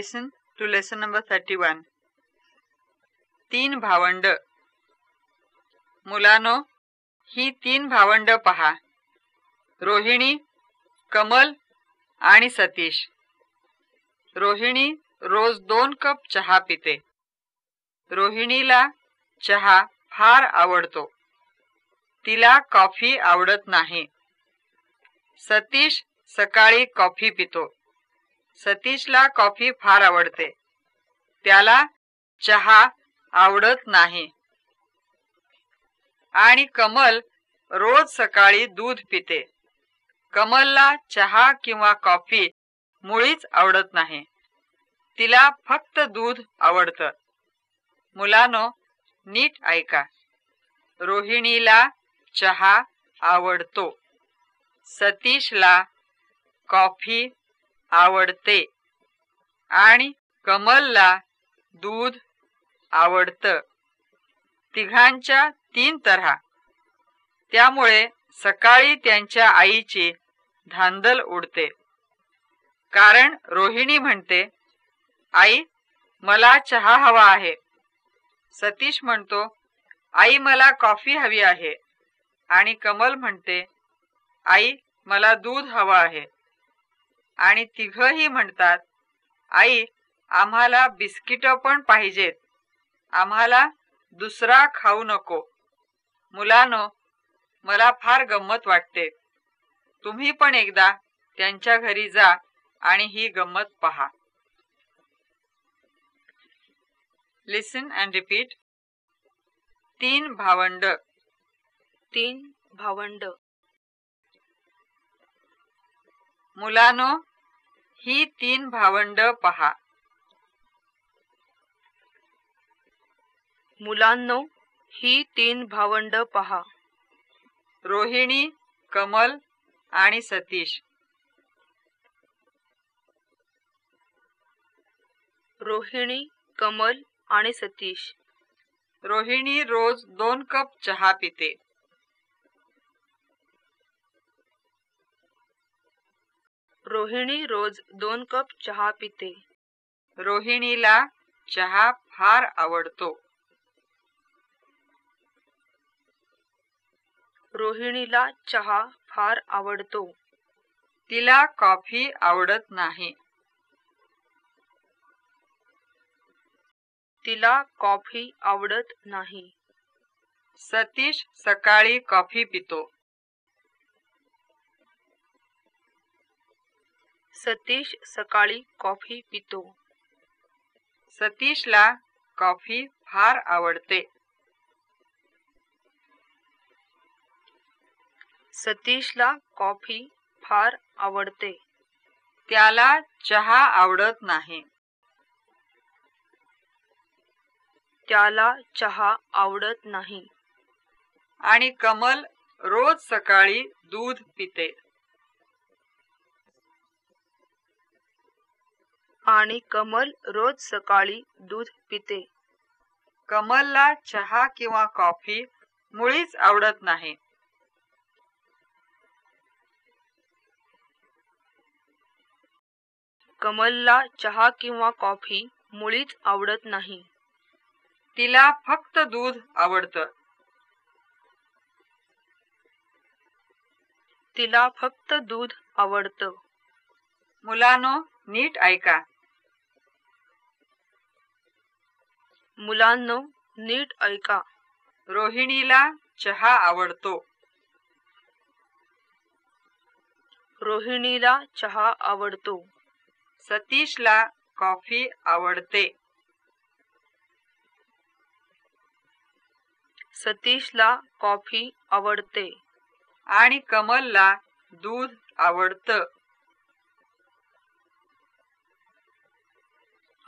Listen to lesson number thirty one तीन भावंड. मुलानो ही तीन भावंड पहा. रोहिणी कमल आणि सतीश. रोहिणी रोज दोन कप चहा पिते. रोहिणीला चहा फार आवडतो. तिला कॉफी आवडत नाही. सतीश सकाळी कॉफी पितो. सतीशला कॉफी फार आवडते. त्याला चहा आवडत नाही. आणि कमल रोज सकाळी दूध पिते. कमलला चहा किंवा कॉफी मुळीच आवडत नाही. तिला फक्त दूध आवडतं. मुलानो नीट ऐका. रोहिणीला चहा आवडतो. सतीशला कॉफी आवडते. आणि कमलला दूध आवडतं. तिघांच्या तीन तऱ्हा. त्यामुळे सकाळी त्यांच्या आईची धांदल उडते. कारण रोहिणी म्हणते आई मला चहा हवा आहे. सतीश म्हणतो आई मला कॉफी हवी आहे. आणि कमल म्हणते आई मला दूध हवं आहे. आणि तिघही म्हणतात आई आम्हाला बिस्किट पण पाहिजेत. आम्हाला दुसरा खाऊ नको. मुलानो मला फार गंमत वाटते. तुम्ही पण एकदा त्यांच्या घरी जा आणि ही गंमत पहा. लिसन अँड रिपीट तीन भावंड. तीन भावंड. मुलानो ही तीन भावंड पहा. मुलांनो ही तीन भावंड पहा. रोहिणी कमल आणि सतीश. रोहिणी कमल आणि सतीश. रोहिणी रोज दोन कप चहा पिते. रोहिणी रोज दोन कप चहा पिते. रोहिणीला चहा फार आवडतो. रोहिणीला चहा फार आवडतो. तिला कॉफी आवडत नाही. तिला कॉफी आवडत नाही. सतीश सकाळी कॉफी पितो. सतीश सकाळी कॉफी पितो. सतीशला कॉफी फार आवडते. सतीशला कॉफी फार आवडते. त्याला चहा आवडत नाही. त्याला चहा आवडत नाही. आणि कमल रोज सकाळी दूध पिते. आणि कमल रोज सकाळी दूध पिते. कमलला चहा किंवा कॉफी मुळीच आवडत नाही. कमलला चहा किंवा कॉफी मुळीच आवडत नाही. तिला फक्त दूध आवडतं. तिला फक्त दूध आवडतं. मुलानो नीट ऐका. मुलांनो नीट ऐका. रोहिणीला चहा आवडतो. रोहिणीला चहा आवडतो. सतीशला कॉफी आवडते. सतीशला कॉफी आवडते. आणि कमलला दूध आवडतं.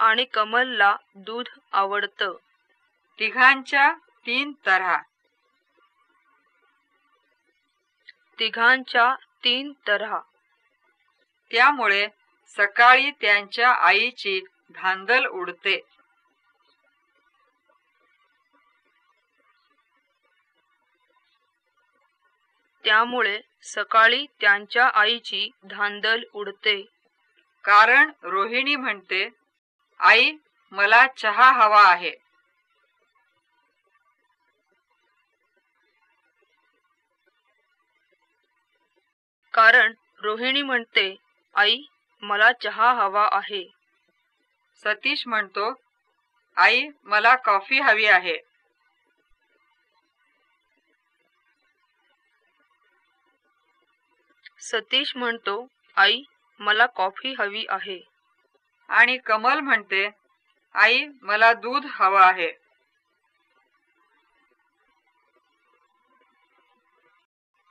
आणि कमलला दूध आवडतं. तिघांच्या तीन तऱ्हा. तिघांच्या तीन तऱ्हा. त्यामुळे सकाळी त्यांच्या आईची धांदल उडते. त्यामुळे सकाळी त्यांच्या आईची धांदल उडते. कारण रोहिणी म्हणते आई मला चहा हवा आहे. कारण रोहिणी म्हणते आई मला चहा हवा आहे. सतीश म्हणतो आई मला कॉफी हवी आहे. सतीश म्हणतो आई मला कॉफी हवी आहे. आणि कमल म्हणते आई मला दूध हवं आहे.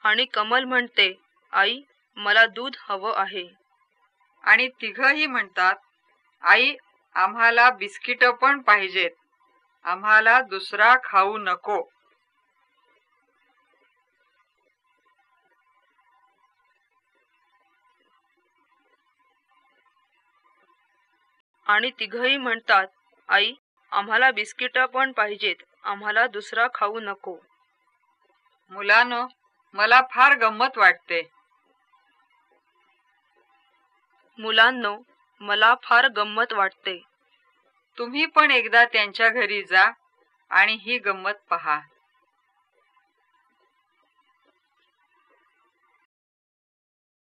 आणि कमल म्हणते आई मला दूध हवं आहे. आणि तिघही म्हणतात आई आम्हाला बिस्किट पण पाहिजेत. आम्हाला दुसरा खाऊ नको. आणि तिघही म्हणतात आई आम्हाला बिस्किट पण पाहिजेत आम्हाला दुसरा खाऊ नको. मुलानो मला फार गंमत वाटते. मुलांनो मला फार गंमत वाटते. तुम्ही पण एकदा त्यांच्या घरी जा आणि ही गंमत पहा.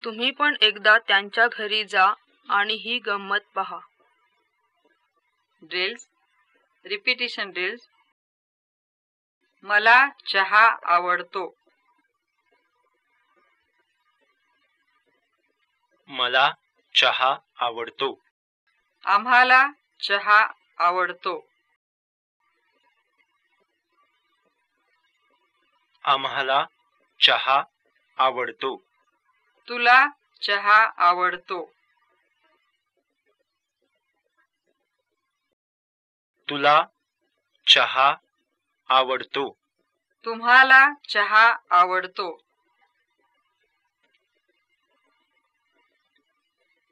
तुम्ही पण एकदा त्यांच्या घरी जा आणि ही गंमत पहा. ड्रिल्स रिपिटिशन ड्रिल्स मला चहा आवडतो. मला चहा आवडतो. आम्हाला चहा आवडतो. आम्हाला चहा आवडतो. तुला चहा आवडतो. तुला चहा आवडतो. तुम्हाला चहा आवडतो.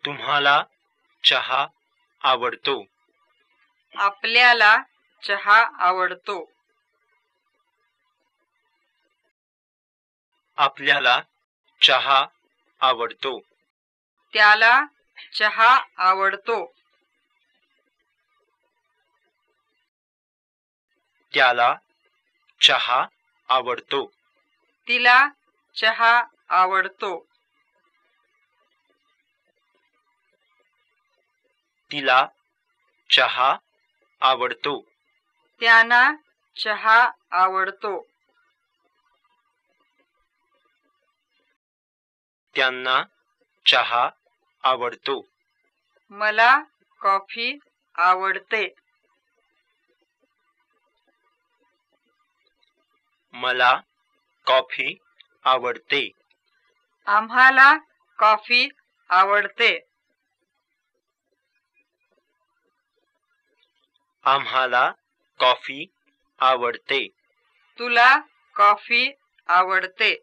तुम्हाला चहा आवडतो. आपल्याला चहा आवडतो. आपल्याला चहा आवडतो. त्याला चहा आवडतो. त्याला चहा आवडतो. तिला चहा आवडतो. तिला चहा आवडतो. त्यांना चहा आवडतो. त्यांना चहा आवडतो. मला कॉफी आवडते. मला कॉफी आवडते. आम्हाला कॉफी आवडते. आम्हाला कॉफी आवडते. तुला कॉफी आवडते.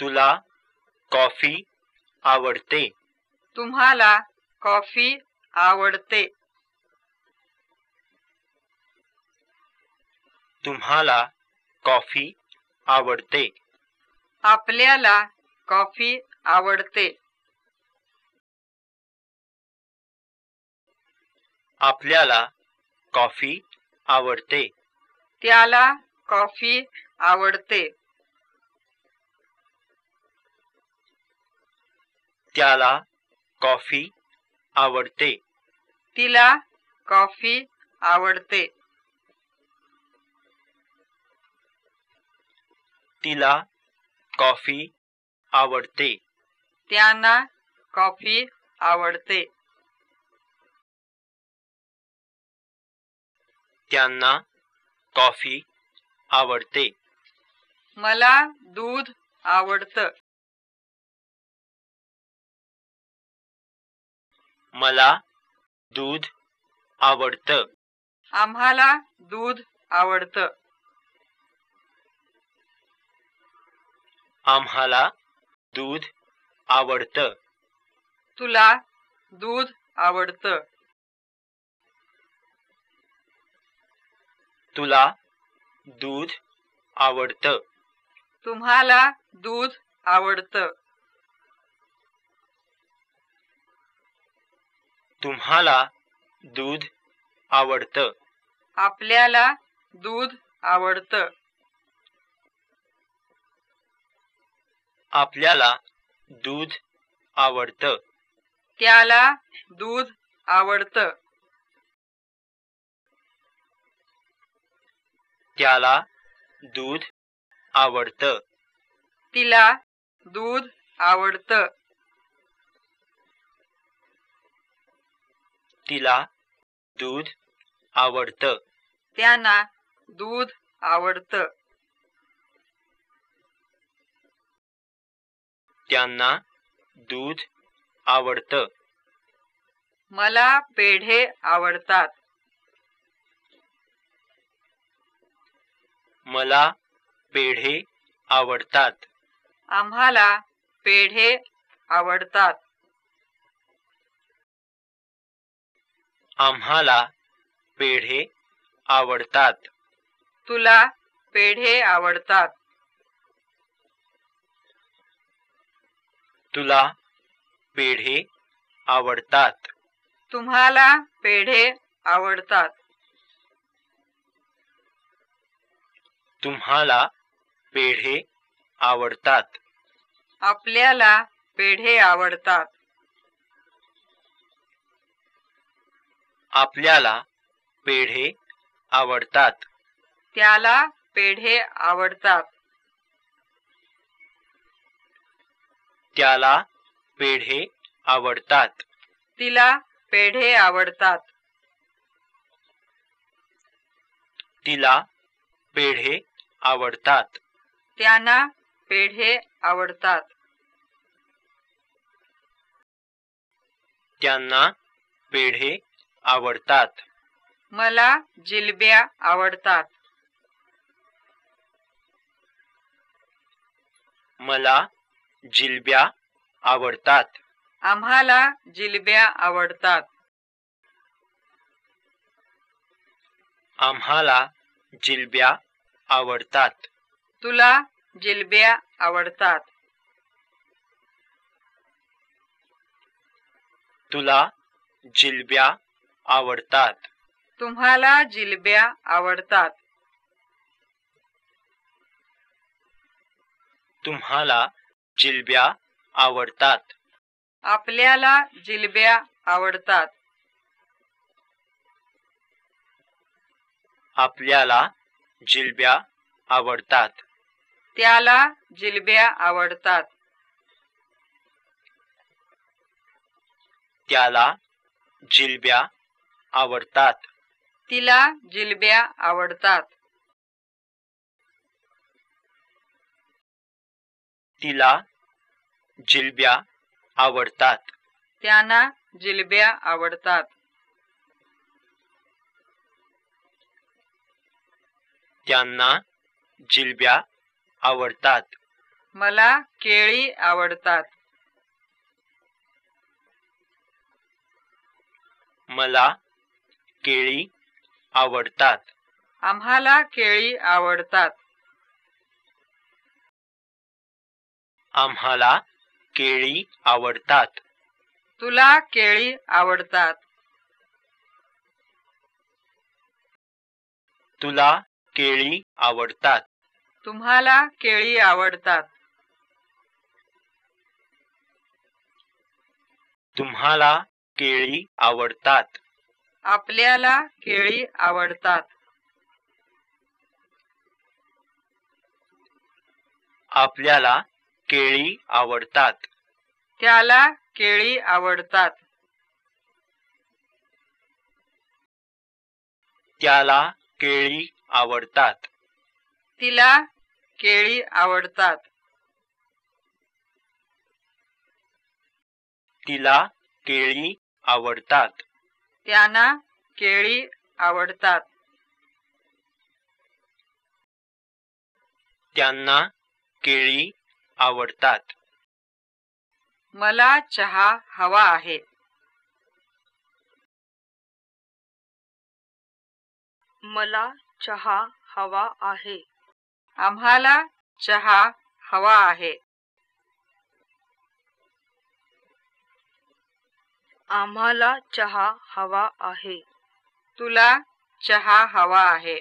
तुला कॉफी आवडते. तुम्हाला कॉफी आवडते. तुम्हाला कॉफी आवडते. आपल्याला कॉफी आवडते. आपल्याला कॉफी आवडते. त्याला कॉफी आवडते. त्याला कॉफी आवडते. तिला कॉफी आवडते. तिला कॉफी आवडते. त्यांना कॉफी आवडते. त्यांना कॉफी आवडते. मला दूध आवडतं. मला दूध आवडतं. आम्हाला दूध आवडतं. आम्हाला दूध आवडतं. तुला दूध आवडतं. तुला दूध आवडतं. तुम्हाला दूध आवडतं. तुम्हाला दूध आवडतं. आपल्याला दूध आवडतं. आपल्याला दूध आवडतं. त्याला दूध आवडतं. त्याला दूध आवडतं. तिला दूध आवडतं. तिला दूध आवडतं. त्यांना दूध आवडतं. त्यांना दूध आवडतं. मला पेढे आवडतात. मला पेढे आवडतात. आम्हाला पेढे आवडतात. आम्हाला पेढे आवडतात. तुला पेढे आवडतात. तुला पेढे आवडतात. तुम्हाला पेढे आवडतात. तुम्हाला पेढे आवडतात. आपल्याला पेढे आवडतात. आपल्याला पेढे आवडतात. त्याला पेढे आवडतात. त्याला पेढे आवडतात. तिला पेढे आवडतात. तिला पेढे आवडतात. त्यांना पेढे आवडतात. त्यांना पेढे आवडतात. मला जिलब्या आवडतात. मला जिलब्या आवडतात. आम्हाला जिलब्या आवडतात. आम्हाला जिलब्या आवडतात. तुला जिलब्या आवडतात. तुला जिलब्या आवडतात. तुम्हाला जिलब्या आवडतात. तुम्हाला जिलब्या आवडतात. आपल्याला जिलब्या आवडतात. आपल्याला जिलब्या आवडतात. त्याला जिलब्या आवडतात. त्याला जिलब्या आवडतात. तिला जिलब्या आवडतात. तिला जिलब्या आवडतात. त्यांना जिलब्या आवडतात. त्यांना जिलब्या आवडतात. मला केळी आवडतात. मला केळी आवडतात. आम्हाला केळी आवडतात. आम्हाला केळी आवडतात. तुला केळी आवडतात. तुला केळी आवडतात. तुम्हाला केळी आवडतात. तुम्हाला केळी आवडतात. आपल्याला केळी आवडतात. आपल्याला केळी आवडतात. त्याला केळी आवडतात. त्याला केळी आवडतात. तिला केळी आवडतात. तिला केळी आवडतात. त्यांना केळी आवडतात. त्यांना केळी आवडतात. मला चहा हवा आहे. मला चहा हवा आहे. आम्हाला चहा हवा आहे. आम्हाला चहा हवा आहे. तुला चहा हवा आहे.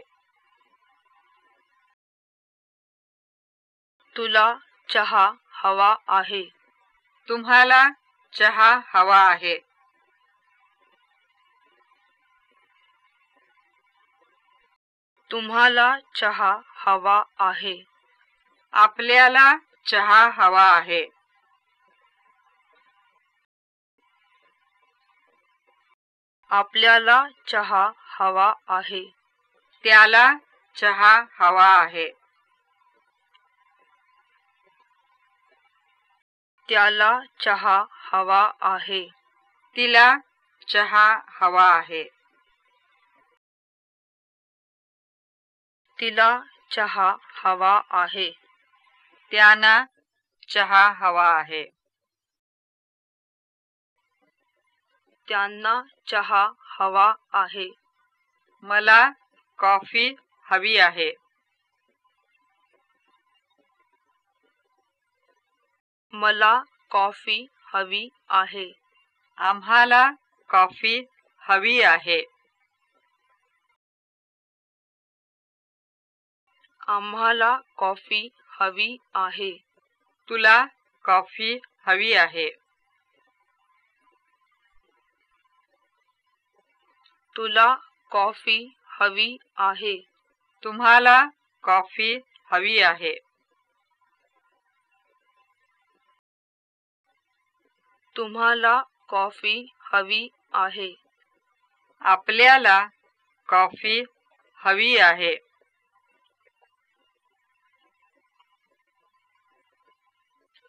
तुला चहा हवा आहे. तुम्हाला चहा हवा आहे. तुम्हाला चहा हवा आहे. आपल्याला चहा हवा आहे. आपल्याला चहा हवा आहे. त्याला चहा हवा आहे. त्याला चहा हवा आहे. तिला चहा हवा आहे. तिला चहा हवा आहे. त्यांना चहा हवा आहे. त्यांना चहा हवा आहे. मला कॉफी हवी आहे. मला कॉफी हवी आहे. आम्हाला कॉफी हवी आहे. आम्हाला कॉफी हवी आहे. तुला कॉफी हवी आहे. तुला कॉफी हवी आहे. तुम्हाला कॉफी हवी आहे. तुम्हाला कॉफी हवी आहे. आपल्याला कॉफी हवी आहे.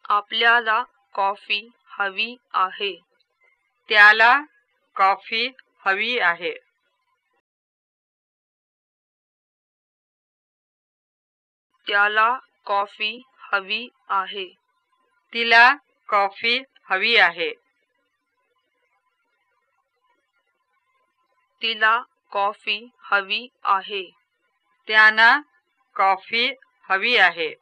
आपल्याला कॉफी हवी आहे. त्याला कॉफी हवी आहे. त्याला कॉफी हवी आहे. तिला कॉफी हवी आहे. तिला कॉफी हवी आहे. त्यांना कॉफी हवी आहे.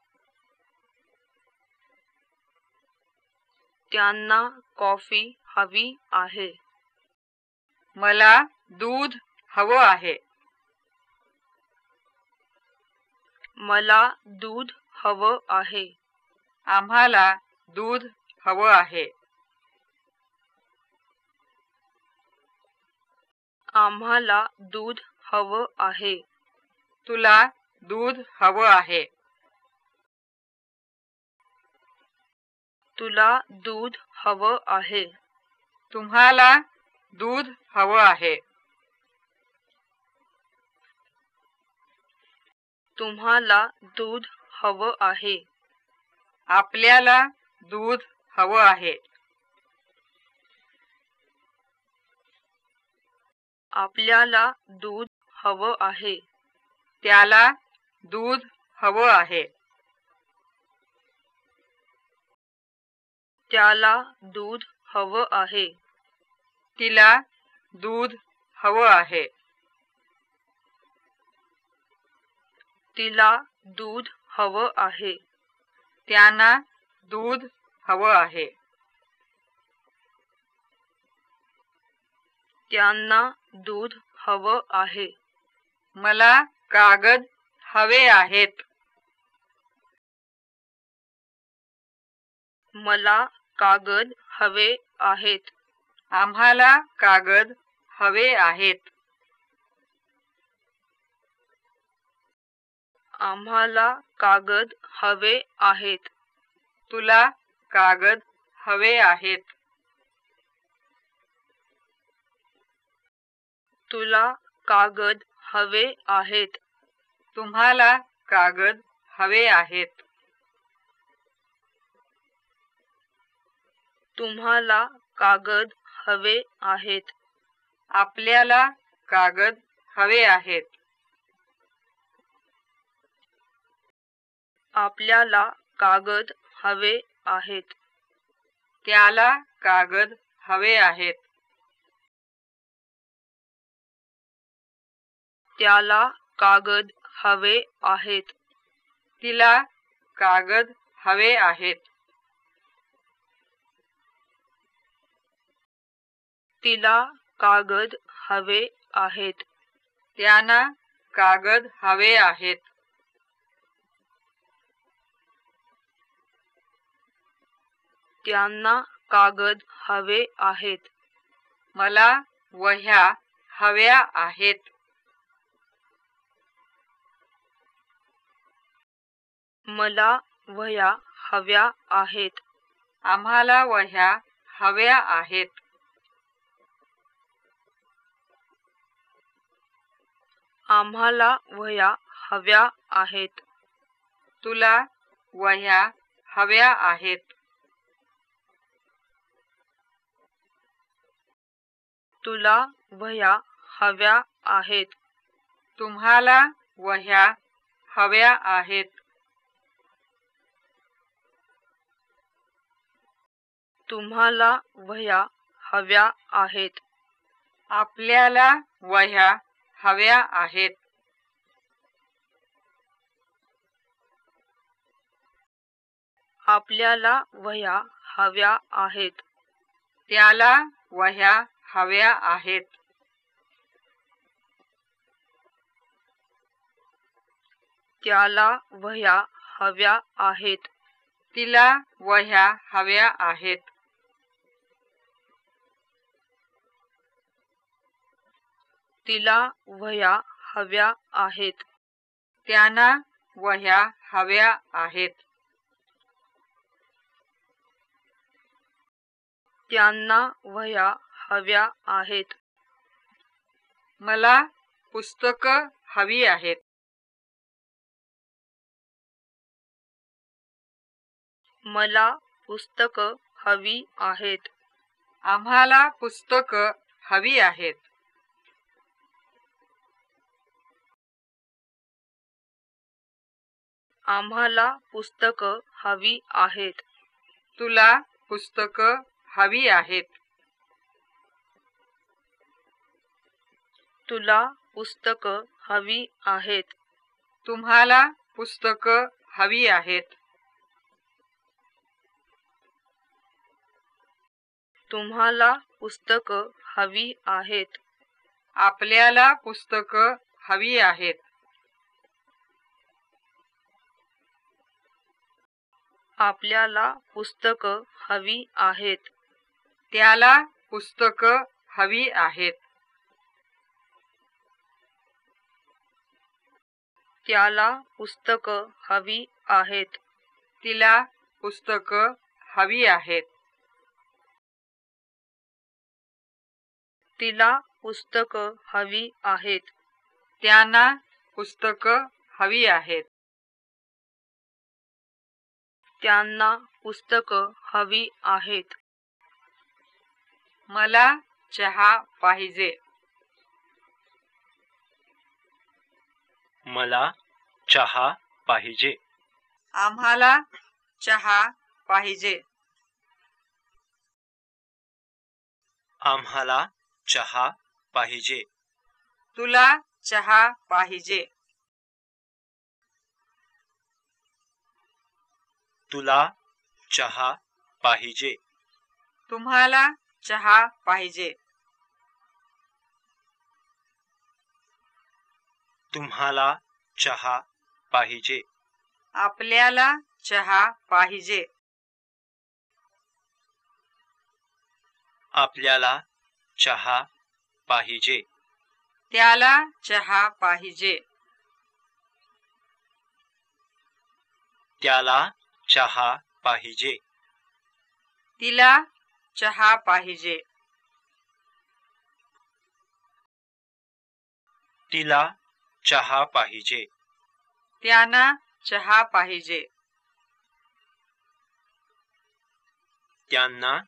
त्यांना कॉफी हवी आहे. मला दूध हवं आहे. मला दूध हवं आहे. आम्हाला दूध हवं आहे. आम्हाला दूध हवं आहे. तुला दूध हवं आहे. तुला दूध हवं आहे. तुम्हाला दूध हवं आहे. तुम्हाला दूध हवं आहे. आपल्याला दूध हवं आहे. आपल्याला दूध हवं आहे. त्याला दूध हवं आहे. त्याला दूध हवं आहे. तिला दूध हवं आहे. तिला दूध हवं आहे. त्यांना दूध हवं आहे. त्यांना दूध हवं आहे. मला कागद हवे आहेत. मला कागद हवे आहेत. आम्हाला कागद हवे आहेत. आम्हाला कागद हवे आहेत. तुला कागद हवे आहेत. तुला कागद हवे आहेत. तुम्हाला कागद हवे आहेत. तुम्हाला कागद हवे आहेत. आपल्याला कागद हवे आहेत. आपल्याला कागद हवे आहेत. त्याला कागद हवे आहेत. त्याला कागद हवे आहेत. तिला कागद हवे आहेत. तिला कागद हवे आहेत. त्यांना कागद हवे आहेत. त्यांना कागद हवे आहेत. मला वह्या हव्या आहेत. मला वह्या हव्या आहेत. आम्हाला वह्या हव्या आहेत. आम्हाला वह्या हव्या आहेत. तुला वह्या हव्या आहेत. तुला वह्या हव्या आहेत. तुम्हाला वह्या हव्या आहेत. तुम्हाला वह्या हव्या आहेत. आपल्याला वह्या हव्या आहेत. आपल्याला वह्या हव्या आहेत. त्याला वह्या हव्या आहेत. त्याला वह्या हव्या आहेत. तिला वह्या हव्या आहेत. तिला वह्या हव्या आहेत. त्यांना वह्या हव्या आहेत. त्यांना वह्या हव्या आहेत. मला पुस्तक हवी आहेत. मला पुस्तक हवी आहेत. आम्हाला पुस्तक हवी आहेत. आम्हाला पुस्तक हवी आहेत. तुला पुस्तक हवी आहेत. तुला पुस्तक हवी आहेत. तुम्हाला पुस्तक हवी आहेत. तुम्हाला पुस्तक हवी आहेत. आपल्याला पुस्तक हवी आहेत. आपल्याला पुस्तक हवी आहेत. त्याला पुस्तक हवी आहेत. त्याला पुस्तक हवी आहेत. तिला पुस्तक हवी आहेत. तिला पुस्तक हवी आहेत. त्यांना पुस्तक हवी आहेत. त्यांना पुस्तक हवी आहेत. मला चहा पाहिजे. मला चहा पाहिजे. आम्हाला चहा पाहिजे. आम्हाला चहा पाहिजे. तुला चहा पाहिजे. तुला चहा पाहिजे. तुम्हाला चहा पाहिजे. तुम्हाला चहा पाहिजे. आपल्याला चहा पाहिजे. आपल्याला चहा पाहिजे. त्याला चहा पाहिजे. त्याला चहा पाहिजे. तिला चहा पाहिजे. तिला चहा पाहिजे. त्यांना चहा पाहिजे. त्यांना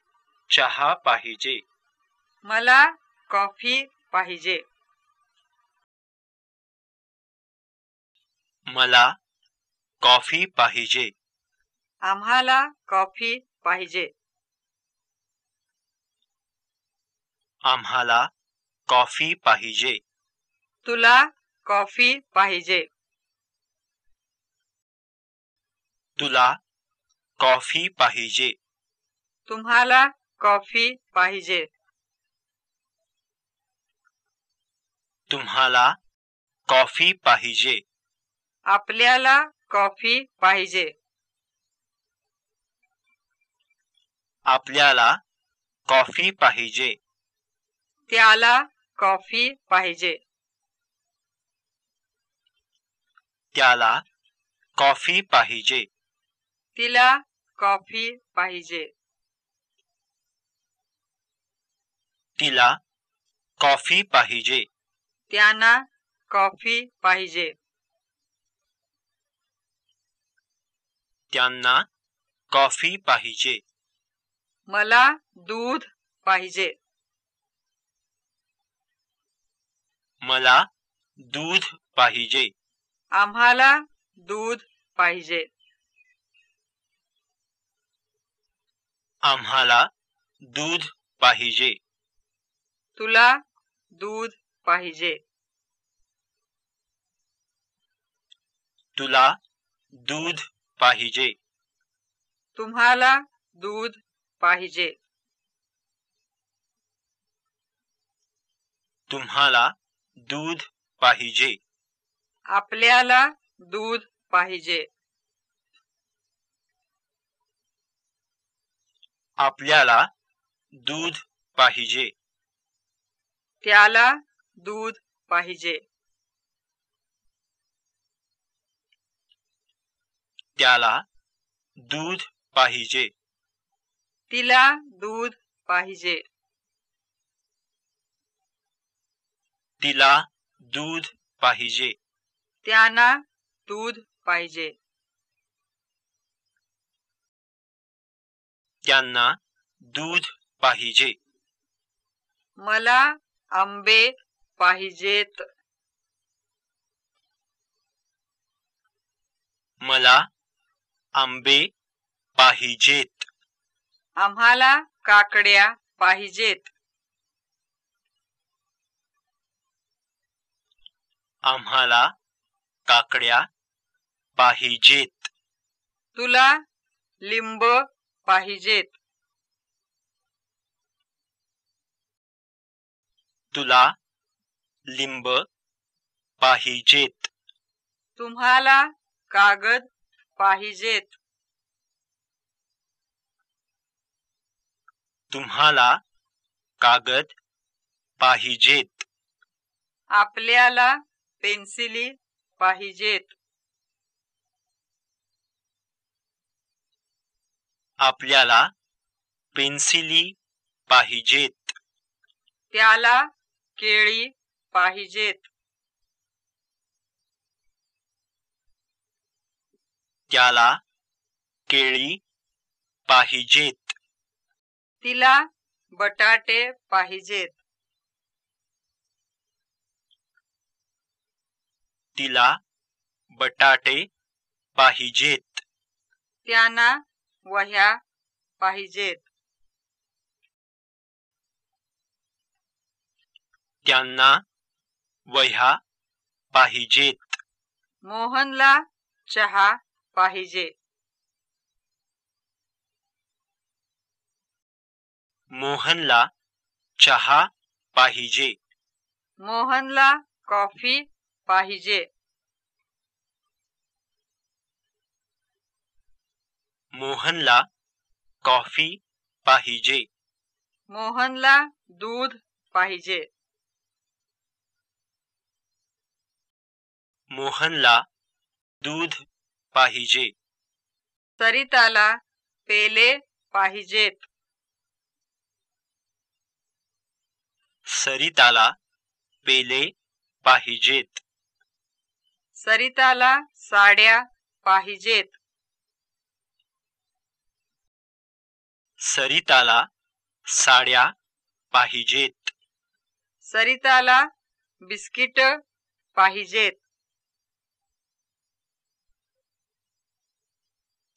चहा पाहिजे. मला कॉफी पाहिजे. मला कॉफी पाहिजे. आम्हाला कॉफी पाहिजे. आम्हाला कॉफी पाहिजे. तुला कॉफी पाहिजे. तुला कॉफी पाहिजे. तुम्हाला कॉफी पाहिजे. तुम्हाला कॉफी पाहिजे. आपल्याला कॉफी पाहिजे. आपल्याला कॉफी पाहिजे. त्याला कॉफी पाहिजे. त्याला कॉफी पाहिजे. तिला कॉफी पाहिजे. तिला कॉफी पाहिजे. त्यांना कॉफी पाहिजे. त्यांना कॉफी पाहिजे. मला दूध पाहिजे. मला दूध पाहिजे. आम्हाला दूध पाहिजे. आम्हाला दूध पाहिजे. तुला दूध पाहिजे. तुला दूध पाहिजे. तुम्हाला दूध पाहिजे. तुम्हाला दूध पाहिजे. आपल्याला दूध पाहिजे. आपल्याला दूध पाहिजे. त्याला दूध पाहिजे. त्याला दूध पाहिजे. तिला दूध पाहिजे. तिला दूध पाहिजे. त्यांना दूध पाहिजे. त्यांना दूध पाहिजे. मला आंबे पाहिजेत. मला आंबे पाहिजेत. आम्हाला काकड्या पाहिजेत. आम्हाला काकड्या पाहिजेत. तुला लिंब पाहिजेत. तुला लिंब पाहिजेत. तुम्हाला कागद पाहिजेत. तुम्हाला कागद पाहिजेत. आपल्याला पेन्सिली पाहिजेत आपल्याला पेन्सिली पाहिजेत. त्याला केळी पाहिजेत. त्याला केळी पाहिजेत. तिला बटाटे पाहिजेत. तिला बटाटे पाहिजेत. त्यांना वह्या पाहिजेत. त्यांना वह्या पाहिजेत. मोहनला चहा पाहिजे. मोहनला चहा पाहिजे. मोहनला कॉफी पाहिजे. मोहनला कॉफी पाहिजे. मोहनला दूध पाहिजे. मोहनला दूध पाहिजे. सरिताला पेले पाहिजेत. सरिताला पेले पाहिजेत. सरिताला साड्या पाहिजेत. सरिताला साड्या पाहिजेत. सरिताला बिस्किट पाहिजेत.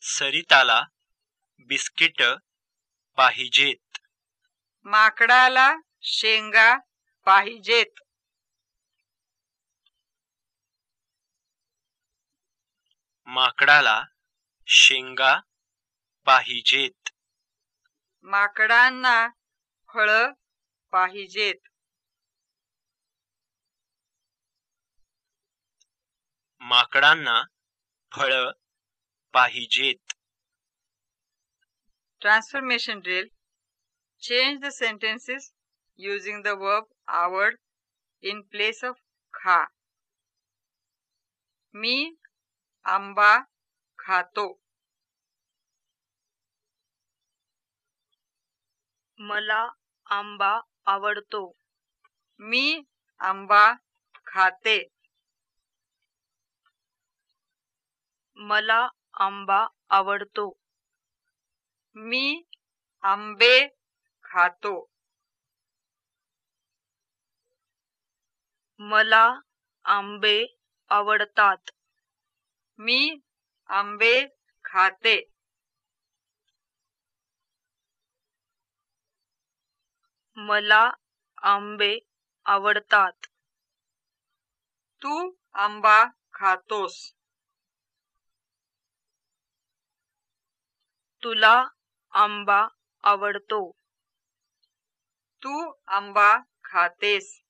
सरिताला बिस्किट पाहिजेत. माकडाला शेंगा पाहिजेत. माकडाला शेंगा पाहिजेत. माकडांना फळ पाहिजेत. माकडांना फळ पाहिजेत. Transformation drill change the sentences using the verb आवड इन प्लेस ऑफ खा. मी आंबा खातो. मला आंबा आवडतो. मी आंबा खाते. मला आंबा आवडतो. मी आंबे खातो. मला आंबे आवडतात. मी आंबे खाते. मला आंबे आवडतात. तू आंबा खातोस. तुला आंबा आवडतो. तू आंबा खातेस.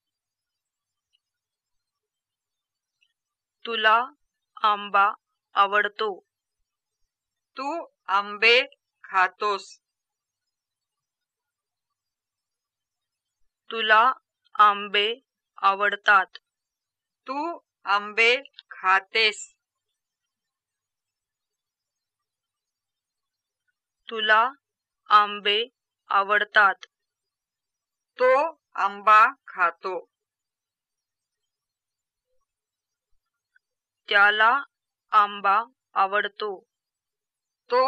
तुला आंबा आवडतो. तू आंबे खातोस. तुला आंबे आवडतात. तू आंबे खातेस. तुला आंबे आवडतात. तो आंबा खातो. त्याला आंबा आवडतो. तो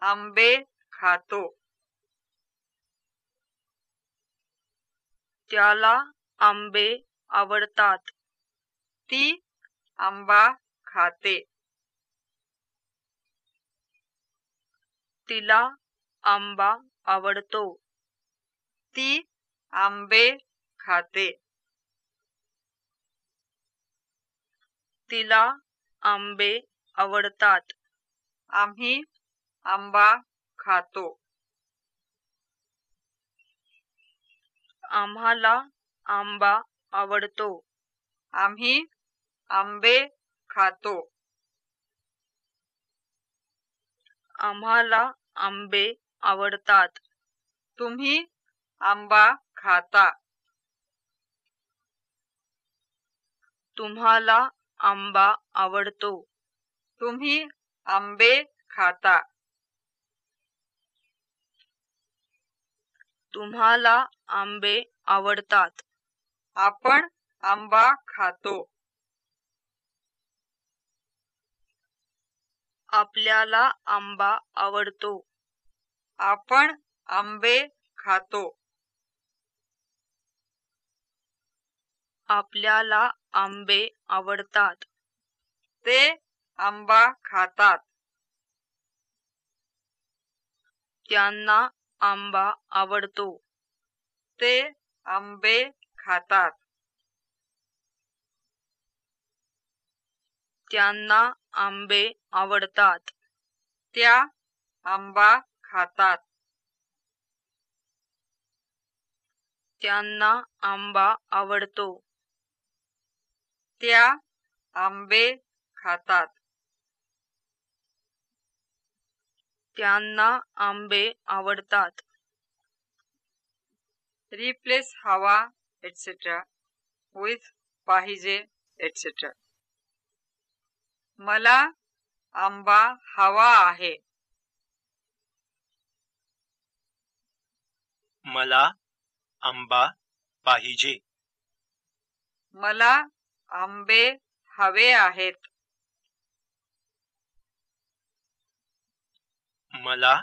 आंबे खातो. त्याला आंबे आवडतात. ती आंबा खाते. तिला आंबा आवडतो. ती आंबे खाते. तिला आंबे आवडतात. आम्ही आंबा खातो. आम्हाला आंबा आवडतो. आम्ही आंबे खातो. आम्हाला आंबे आवडतात. तुम्ही आंबा खाता. तुम्हाला आंबा आवडतो. तुम्ही आंबे खाता. तुम्हाला आंबे आवडतात. आपण आंबा खातो. आपल्याला आंबा आवडतो. आपण आंबे खातो. आपल्याला आंबे आवडतात. ते आंबा खातात. त्यांना आंबा आवडतो. ते आंबे खातात. त्यांना आंबे आवडतात. त्या आंबा खातात. त्यांना आंबा आवडतो. त्या आंबे खातात. त्यांना आंबे आवडतात. रिप्लेस हवा एटसेट्रा विथ पाहिजे एटसेट्रा मला आंबा हवा आहे. मला आंबा पाहिजे. मला आंबे हवे आहेत. मला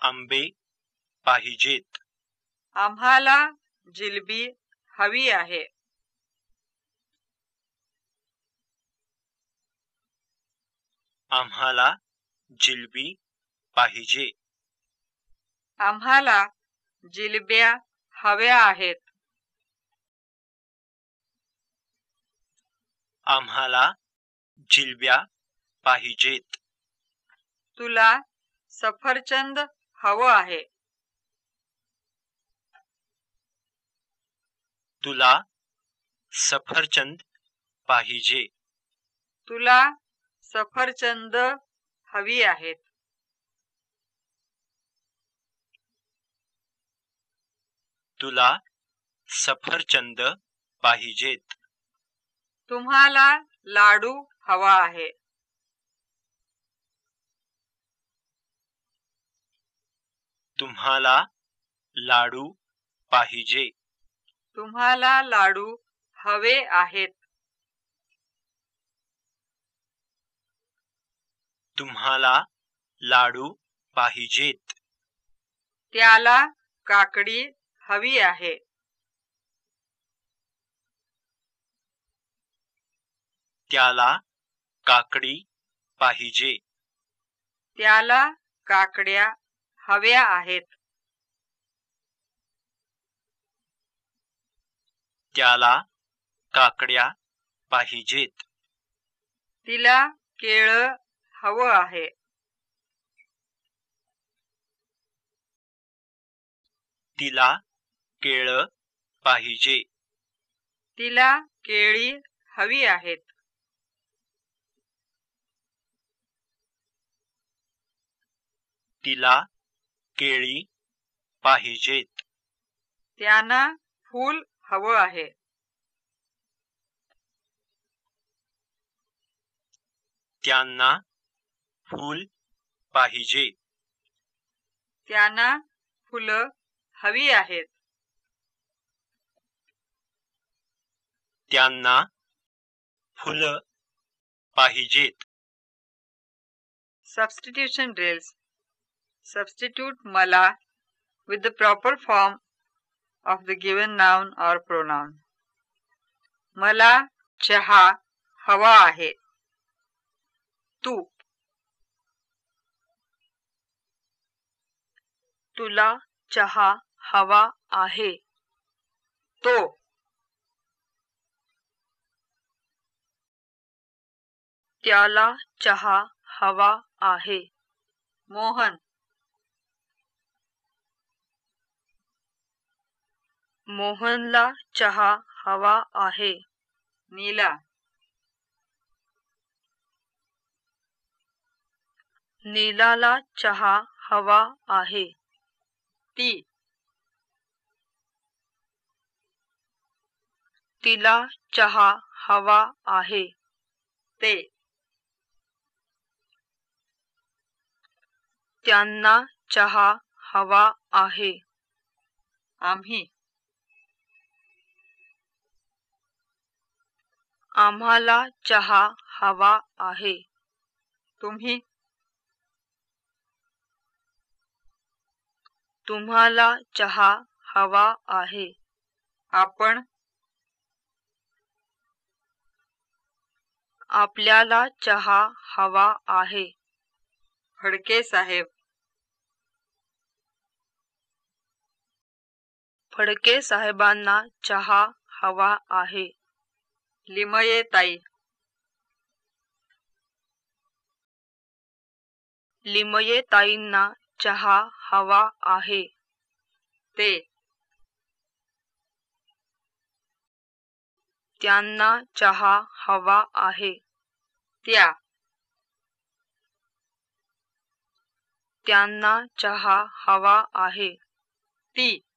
आंबे पाहिजेत. आम्हाला जिलबी हवी आहे. आम्हाला जिलबी पाहिजे. आम्हाला जिलब्या हव्या आहेत. आम्हाला जिलब्या पाहिजेत. तुला सफरचंद हवं आहे. तुला सफरचंद पाहिजे. तुला सफरचंद हवी आहेत. तुला सफरचंद पाहिजेत. तुम्हाला लाडू हवा आहे. तुम्हाला लाडू पाहिजे. तुम्हाला लाडू हवे आहेत. तुम्हाला लाडू पाहिजेत. त्याला काकडी हवी आहे. त्याला काकडी पाहिजे. त्याला काकड्या हव्या आहेत. त्याला काकड्या पाहिजेत. तिला केळं हवं आहे. तिला केळं पाहिजे. तिला केळी हवी आहेत. तिला केळी पाहिजेत. त्यांना फूल हवं आहे. त्यांना फूल पाहिजे. त्यांना फुलं हवी आहेत. त्यांना फुलं पाहिजेत. Substitution drills. Substitute mala with the proper form of the given noun or pronoun. मला चहा हवा आहे तू तुला चहा हवा आहे तो त्याला चहा हवा आहे मोहन मोहनला चहा हवा आहे. नीला. नीलाला चहा हवा आहे. ती. तिला चहा हवा आहे. ते. त्यांना चहा हवा आहे. आम्ही. आम्हाला चहा हवा आहे. तुम्ही? तुम्हाला चहा हवा आहे. आपण? आपल्याला चहा हवा आहे. फडके साहेब. फडके साहेबांना चहा हवा आहे. लिमये ताई. लिमये ताईंना चहा हवा आहे. ते. त्यांना चहा हवा आहे. त्या. त्यांना चहा हवा आहे. ती.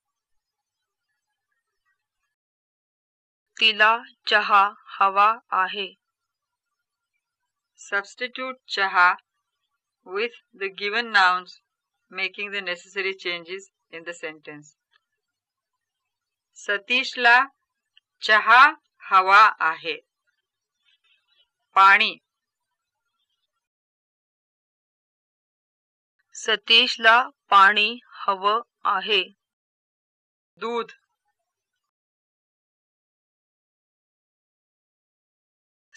तिला चहा हवा आहे. सबस्टिट्यूट चहा with the given nouns making the necessary changes in the sentence सतीशला चहा हवा आहे. पाणी. सतीशला पाणी हवं आहे. दूध.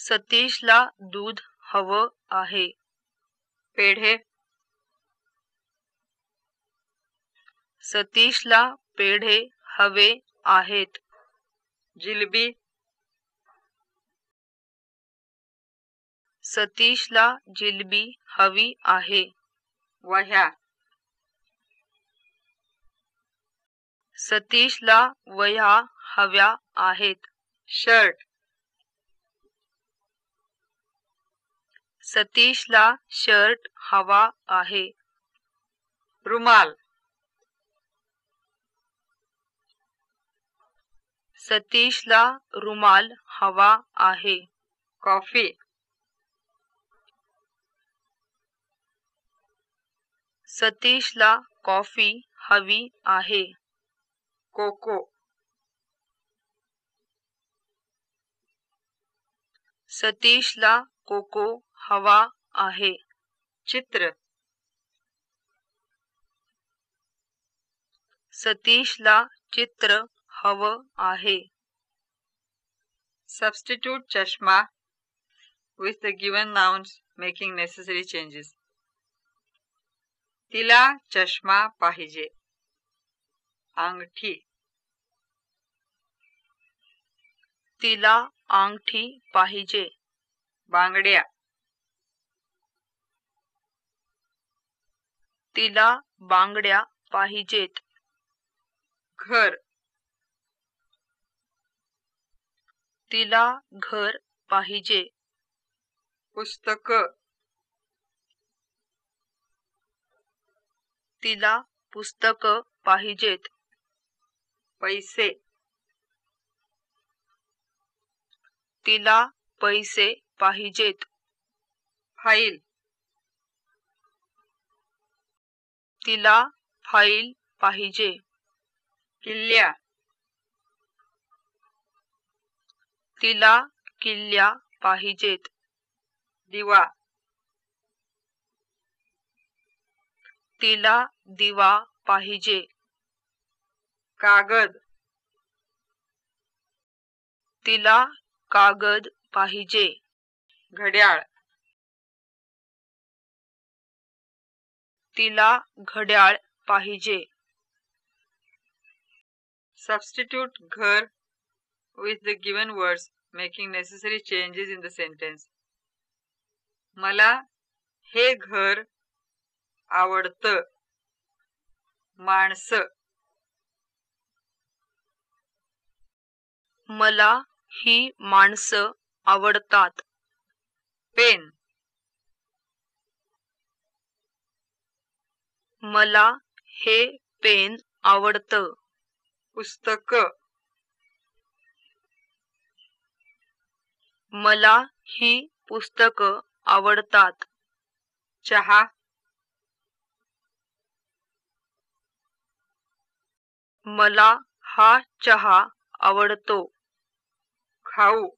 सतीशला दूध हवं आहे. पेढे. सतीशला पेढे हवे आहेत. जिलबी. सतीशला जिलबी हवी आहे. वह्या. सतीशला वह्या हव्या आहेत. शर्ट. सतीशला शर्ट हवा आहे. रुमाल. सतीशला रुमाल हवा आहे. कॉफ़ी. सतीशला कॉफ़ी हवी आहे. कोको. सतीशला कोको हवा आहे. चित्र. सतीशला चित्र हव आहे. सबस्टिट्यूट चष्मा with the given nouns making necessary changes तिला चष्मा पाहिजे. अंगठी. तिला अंगठी पाहिजे. बांगड्या. तिला बांगड्या पाहिजेत. घर. तिला घर पाहिजे. पुस्तक. तिला पुस्तक पाहिजेत. पैसे. तिला पैसे पाहिजेत. फाईल. तिला फाईल पाहिजे. किल्ल्या. तिला किल्ल्या पाहिजेत. दिवा. तिला दिवा पाहिजे. कागद. तिला कागद पाहिजे. घड्याळ. तिला घड्याळ पाहिजे. सबस्टिट्यूट घर with the given words making necessary changes in the sentence मला हे घर आवडत. माणस. मला ही माणसं आवडतात. पेन मला हे पेन आवडतं. पुस्तक. मला ही पुस्तकं आवडतात. चहा. मला हा चहा आवडतो. खाऊ.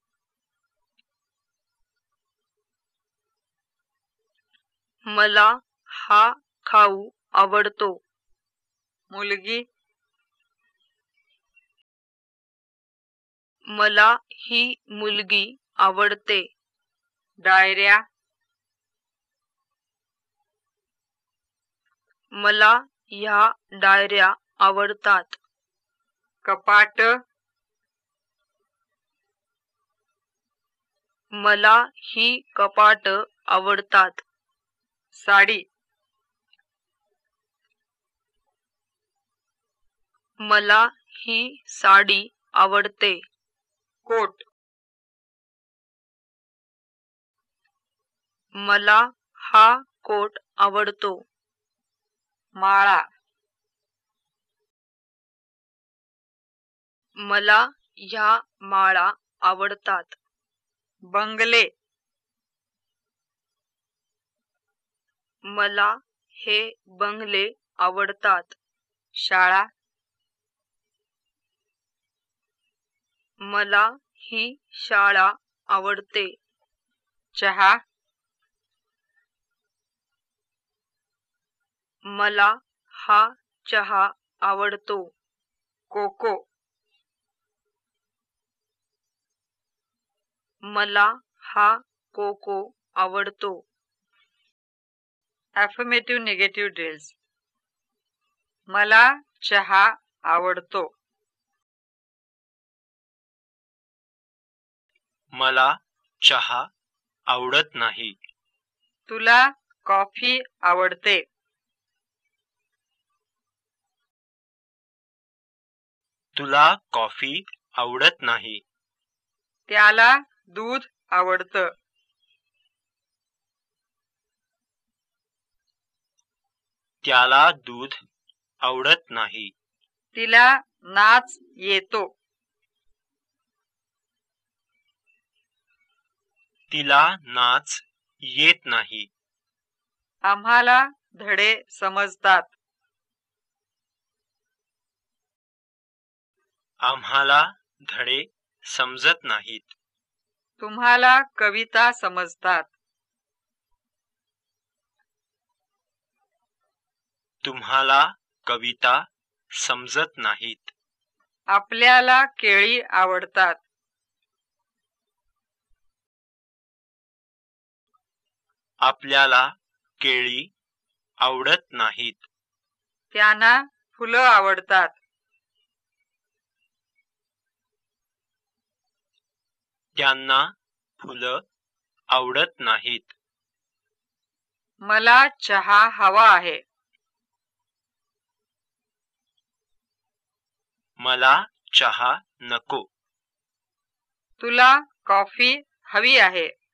मला हा खाऊ आवडतो. मुलगी मला ही मुलगी आवडते. डायऱ्या मला ह्या डायऱ्या आवडतात. कपाट मला ही कपाट आवडतात. साडी मला ही साडी आवडते. कोट. मला हा कोट आवडतो. माळा. मला ह्या माळा आवडतात. बंगले. मला हे बंगले आवडतात. शाळा. मला ही शाळा आवडते. चहा. मला हा चहा आवडतो. कोको. मला हा कोको आवडतो. ॲफमेटिव्ह निगेटिव्ह ड्रिल्स मला चहा आवडतो. मला चहा आवडत नाही. तुला कॉफी आवडते. तुला कॉफी आवडत नाही. त्याला दूध आवडतं. त्याला दूध आवडत नाही. तिला नाच येतो. तिला नाच येत नाही. आम्हाला धडे समजतात. आम्हाला धडे समजत नाहीत. तुम्हाला कविता समजतात. तुम्हाला कविता समजत नाहीत. आपल्याला केळी आवडतात. आपल्याला केळी आवडत नाहीत. त्यांना फुलं आवडतात. त्यांना फुलं आवडत नाहीत. मला चहा हवा आहे. मला चहा नको. तुला कॉफी हवी आहे.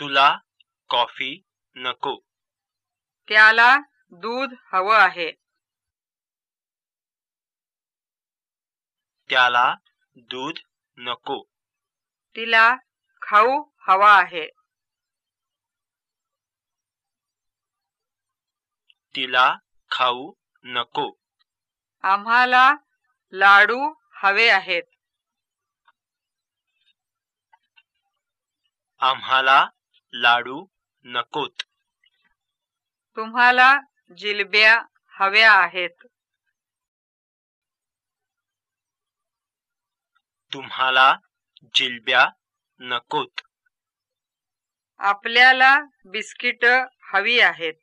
तुला कॉफी नको. त्याला दूध हवं आहे. त्याला दूध नको. तिला खाऊ हवा आहे. तिला खाऊ नको. आम्हाला लाडू हवे आहेत. आम्हाला लाडू नकोत. तुम्हाला जिलब्या हव्या आहेत. तुम्हाला जिलब्या नकोत. आपल्याला बिस्किट हवी आहेत.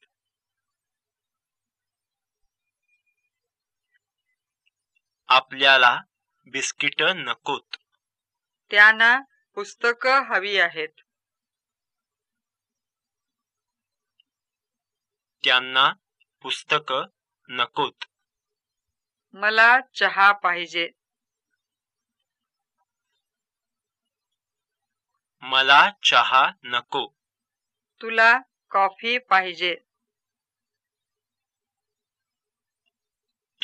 आपल्याला बिस्किट नकोत. त्यांना पुस्तक हवी आहेत. त्यांना पुस्तक नकोत. मला चहा पाहिजे. मला चहा नको. तुला कॉफी पाहिजे.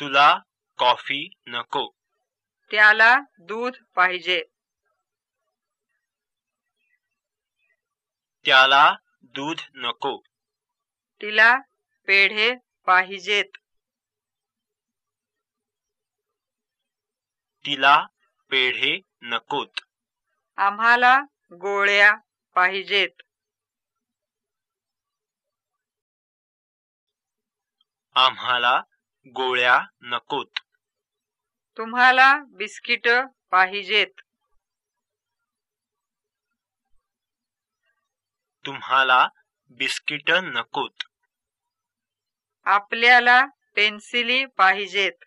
तुला कॉफी नको. त्याला दूध पाहिजे. त्याला दूध नको. तिला पेढे पाहिजेत. तिला पेढे नकोत. आम्हाला गोळ्या पाहिजेत. आम्हाला गोळ्या नकोत. तुम्हाला बिस्किट पाहिजेत. तुम्हाला बिस्किट नकोत. आपल्याला पेन्सिली पाहिजेत.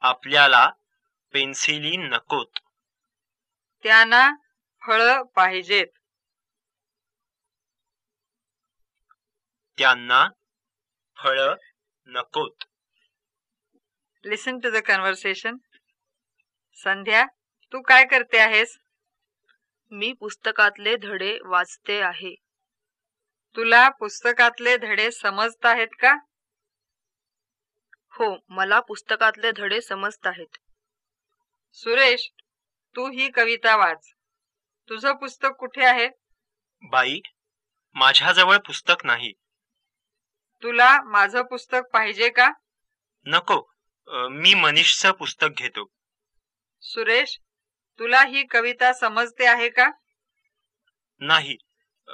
आपल्याला पेन्सिली नकोत. त्यांना फळ पाहिजेत. त्यांना फळ नकोत. Listen to the conversation Sandhya तू काय करते आहेस? मी पुस्तकातले धडे वाचते आहे. तुला पुस्तकातले धडे समजत आहेत का? हो मला पुस्तकातले धडे समजत आहेत. सुरेश तू ही कविता वाच. तुझं पुस्तक कुठे आहे? बाई माझ्याजवळ पुस्तक नाही. तुला माझं पुस्तक पाहिजे का? नको अ, मी मनीषचं पुस्तक घेतो. सुरेश तुला ही कविता समजते आहे का? नाही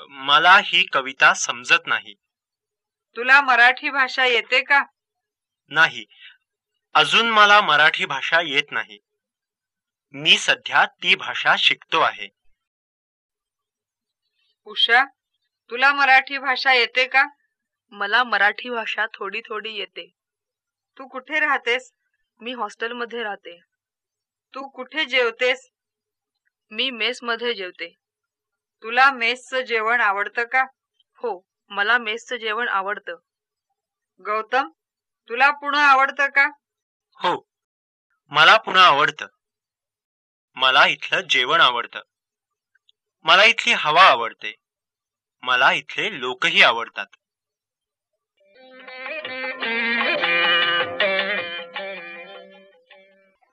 मला ही कविता समजत नाही. तुला मराठी भाषा येते का? नाही. अजून मला मराठी भाषा येत नाही. मी सध्या ती भाषा शिकतो आहे. उषा तुला मराठी भाषा येते का? मला मराठी भाषा थोडी थोडी येते. तू कुठे राहतेस? मी हॉस्टेलमध्ये राहते. तू कुठे जेवतेस? मी मेसमध्ये जेवते. तुला मेसचं जेवण आवडतं का? हो मला मेसचं जेवण आवडतं. गौतम तुला पुन्हा आवडतं का? हो मला पुन्हा आवडतं. मला इथलं जेवण आवडतं. मला इथली हवा आवडते. मला इथले लोकही आवडतात.